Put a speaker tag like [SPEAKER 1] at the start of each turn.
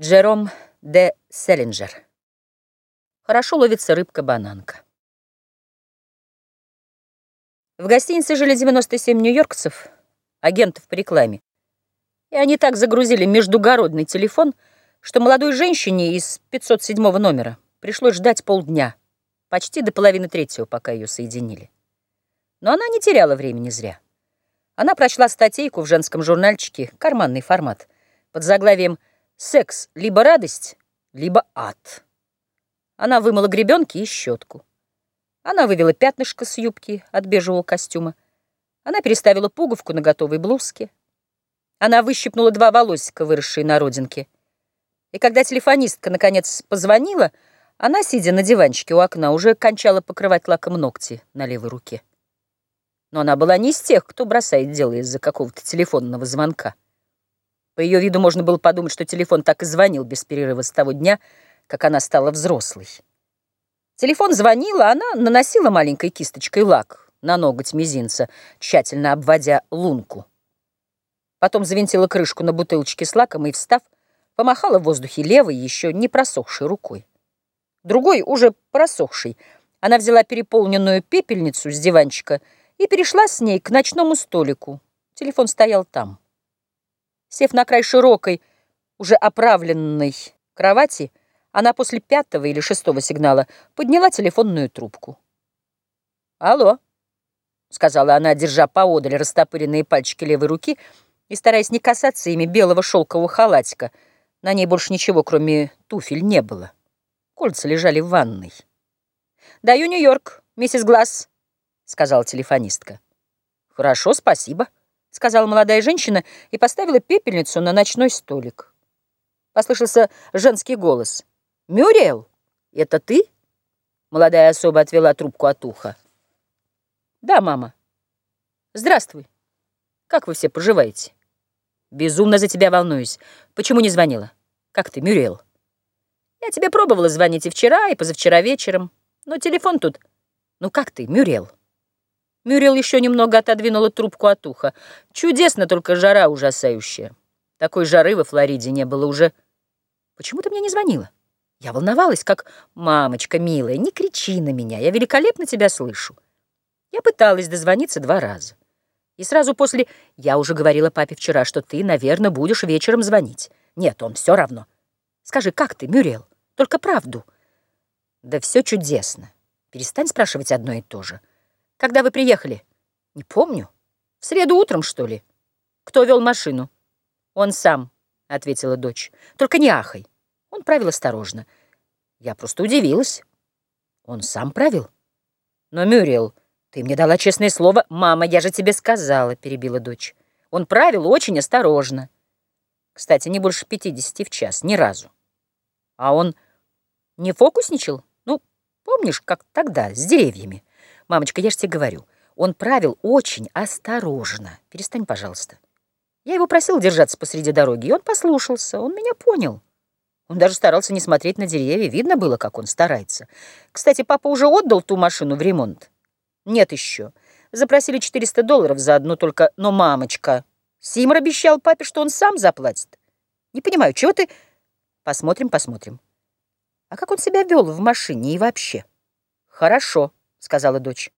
[SPEAKER 1] Джером де Селлинджер. Хорошо ловится рыбка-бананка. В гостинице жили 97 нью-йоркцев, агентов по рекламе. И они так загрузили междугородный телефон, что молодой женщине из 507 номера пришлось ждать полдня, почти до половины третьего, пока ее соединили. Но она не теряла времени зря. Она прочла статейку в женском журнальчике «Карманный формат» под заглавием «Связь» Секс — либо радость, либо ад. Она вымыла гребенки и щетку. Она вывела пятнышко с юбки от бежевого костюма. Она переставила пуговку на готовой блузке. Она выщипнула два волосика, выросшие на родинке. И когда телефонистка, наконец, позвонила, она, сидя на диванчике у окна, уже кончала покрывать лаком ногти на левой руке. Но она была не из тех, кто бросает дело из-за какого-то телефонного звонка. По ее виду можно было подумать, что телефон так и звонил без перерыва с того дня, как она стала взрослой. Телефон звонил, а она наносила маленькой кисточкой лак на ноготь мизинца, тщательно обводя лунку. Потом завинтила крышку на бутылочке с лаком и, встав, помахала в воздухе левой, еще не просохшей рукой. Другой, уже просохшей, она взяла переполненную пепельницу с диванчика и перешла с ней к ночному столику. Телефон стоял там. Сев на край широкой, уже оправленной кровати, она после пятого или шестого сигнала подняла телефонную трубку. «Алло», — сказала она, держа поодаль растопыренные пальчики левой руки и стараясь не касаться ими белого шелкового халатика. На ней больше ничего, кроме туфель, не было. Кольца лежали в ванной. «Даю Нью-Йорк, миссис Глаз», — сказала телефонистка. «Хорошо, спасибо», — сказала молодая женщина и поставила пепельницу на ночной столик. Послышался женский голос. «Мюрриел, это ты?» Молодая особа отвела трубку от уха. «Да, мама. Здравствуй. Как вы все поживаете?» «Безумно за тебя волнуюсь. Почему не звонила? Как ты, Мюрриел?» «Я тебе пробовала звонить и вчера, и позавчера вечером. Но телефон тут... Ну как ты, Мюрриел?» Мюрил еще немного отодвинула трубку от уха. Чудесно, только жара ужасающая. Такой жары во Флориде не было уже. Почему ты мне не звонила? Я волновалась, как «Мамочка, милая, не кричи на меня, я великолепно тебя слышу». Я пыталась дозвониться два раза. И сразу после «Я уже говорила папе вчера, что ты, наверное, будешь вечером звонить». Нет, он все равно. Скажи, как ты, Мюрел? Только правду. Да все чудесно. Перестань спрашивать одно и то же. Когда вы приехали? Не помню. В среду утром, что ли? Кто вел машину? Он сам, ответила дочь. Только не ахай. Он правил осторожно. Я просто удивилась. Он сам правил? Но, Мюрриел, ты мне дала честное слово. Мама, я же тебе сказала, перебила дочь. Он правил очень осторожно. Кстати, не больше пятидесяти в час, ни разу. А он не фокусничал? Ну, помнишь, как тогда, с деревьями? Мамочка, я же тебе говорю, он правил очень осторожно. Перестань, пожалуйста. Я его просил держаться посреди дороги, и он послушался, он меня понял. Он даже старался не смотреть на деревья, видно было, как он старается. Кстати, папа уже отдал ту машину в ремонт? Нет еще. Запросили 400 долларов за одну только, но мамочка... Симр обещал папе, что он сам заплатит. Не понимаю, чего ты... Посмотрим, посмотрим. А как он себя вел в машине и вообще? Хорошо сказала дочь.